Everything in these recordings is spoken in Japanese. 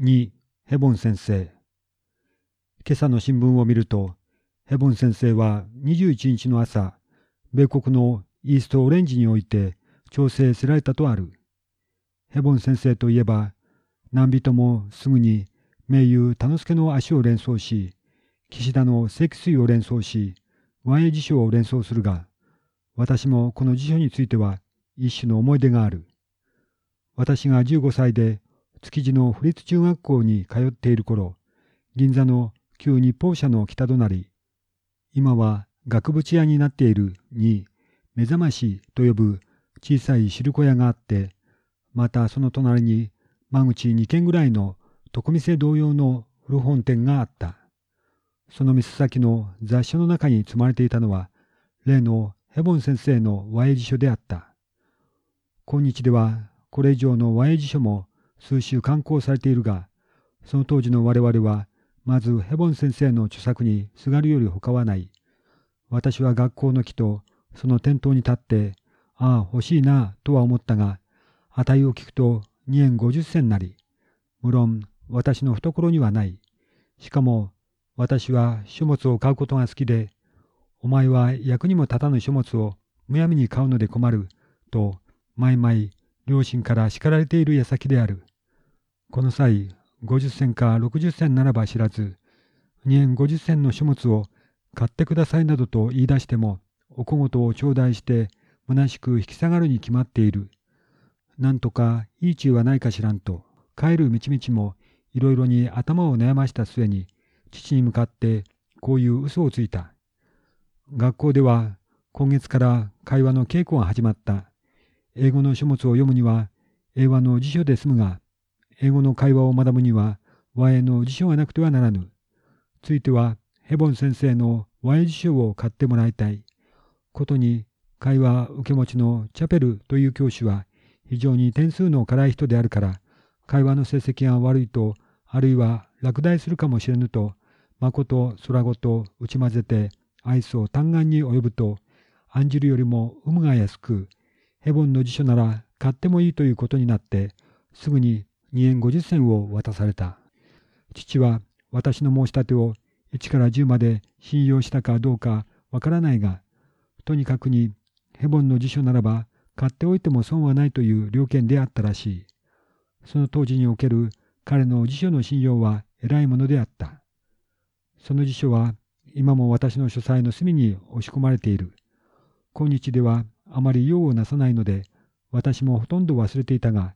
2ヘボン先生。今朝の新聞を見るとヘボン先生は21日の朝米国のイーストオレンジにおいて調整せられたとある。ヘボン先生といえば何人もすぐに名優田之助の足を連想し岸田の積水を連想し和英辞書を連想するが私もこの辞書については一種の思い出がある。私が15歳で築地の府立中学校に通っている頃、銀座の旧日報社の北隣、今は額縁屋になっているに、目覚ましと呼ぶ小さい汁粉屋があって、またその隣に間口2軒ぐらいの床店同様の古本店があった。その店先の雑書の中に積まれていたのは、例のヘボン先生の和英辞書であった。今日ではこれ以上の和英辞書も数週刊行されているが、その当時の我々は、まずヘボン先生の著作にすがるより他はない。私は学校の木とその店頭に立って、ああ、欲しいな、とは思ったが、値を聞くと2円50銭なり。無論、私の懐にはない。しかも、私は書物を買うことが好きで、お前は役にも立たぬ書物をむやみに買うので困る、と、毎々、両親から叱られている矢先である。この際、50銭か60銭ならば知らず、2円50銭の書物を買ってくださいなどと言い出しても、お小言を頂戴して、虚しく引き下がるに決まっている。なんとかいい知恵はないかしらんと、帰る道々もいろいろに頭を悩ました末に、父に向かってこういう嘘をついた。学校では今月から会話の稽古が始まった。英語の書物を読むには英和の辞書で済むが、英語の会話を学ぶには和英の辞書がなくてはならぬ。ついてはヘボン先生の和英辞書を買ってもらいたい。ことに会話受け持ちのチャペルという教師は非常に点数の辛い人であるから会話の成績が悪いとあるいは落第するかもしれぬとまこと空ごと打ち混ぜて愛想単眼に及ぶと案じるよりも有無が安くヘボンの辞書なら買ってもいいということになってすぐに2円50銭を渡された。父は私の申し立てを1から10まで信用したかどうかわからないが、とにかくにヘボンの辞書ならば買っておいても損はないという了見であったらしい。その当時における彼の辞書の信用は偉いものであった。その辞書は今も私の書斎の隅に押し込まれている。今日ではあまり用をなさないので、私もほとんど忘れていたが、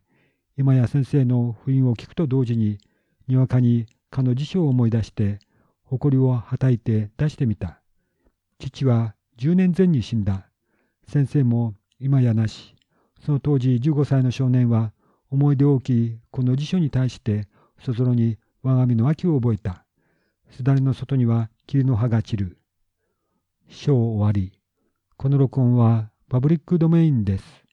今や先生の不意を聞くと同時に、にわかにかの辞書を思い出して、誇りをはたいて出してみた。父は10年前に死んだ。先生も今やなし。その当時15歳の少年は、思い出大きいこの辞書に対して、そぞろに我が身の秋を覚えた。すだれの外には霧の葉が散る。章終わり。この録音はパブリックドメインです。